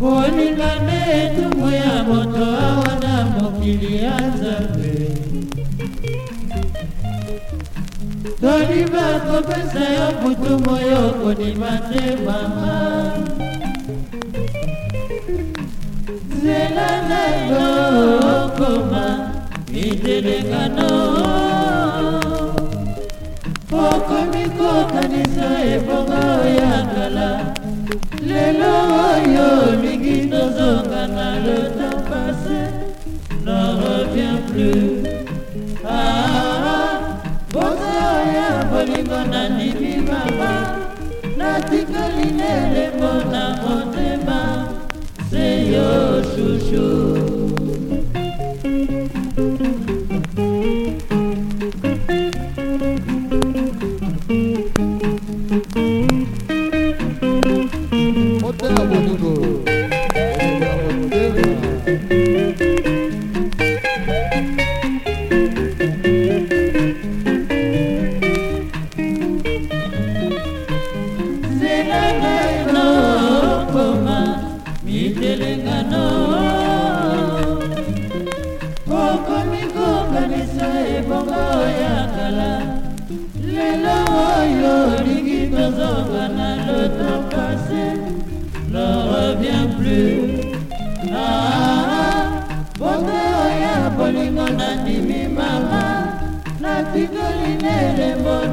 kolinga nde etumbu ya moto awa na mokili ya nzambe tolima kopesa yo butu moyo kondima te mama nzela na yo okoma midelekano okomi kokanisa ebongo ya kala lelo oyo olingi tozonga na le temps passé n'en revient plus ah, bote oyo bolingo nandimi mama natikali nele mpona motema seyo chuchu thank you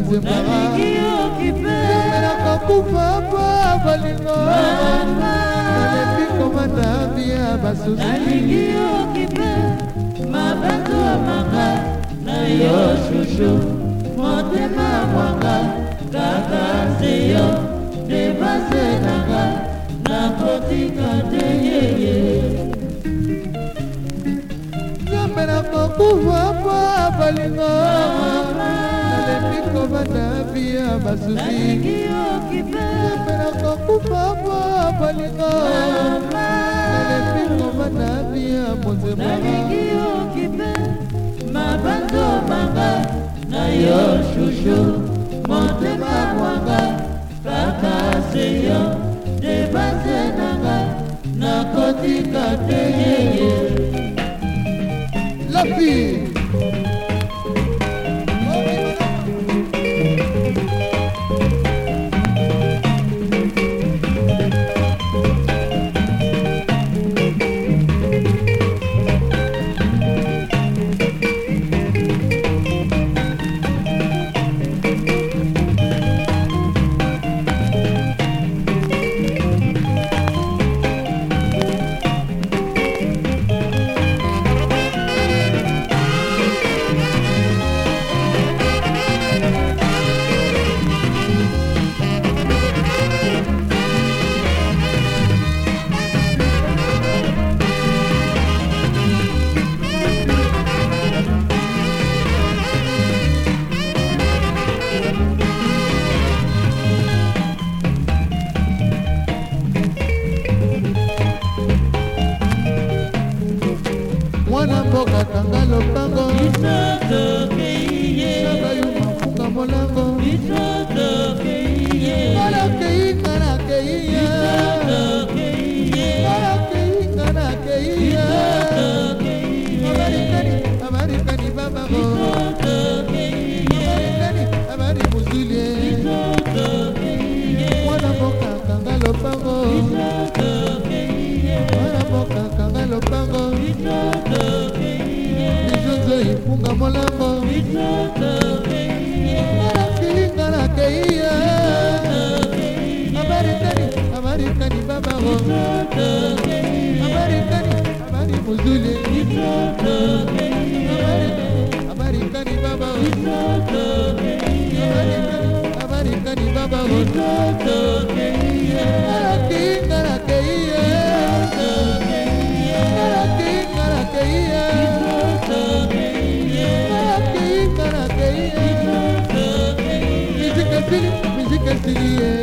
nzembaraemelaka kufa pa balingo nalebi komata bia basusi mabanzo manga na yo shushu motema mwanga kaka nseyo debase nanga nakotika te yeye nzambe nakokufa pa balingo ekobanda bia basusi napelaka kufa po balinga nalepi kobanda bia mozemaa mabando manga na yo shushu motema mwanga kaka seyo debase nanga nakotika te yeye lapi bolembo abarikani abarikani babao Yeah.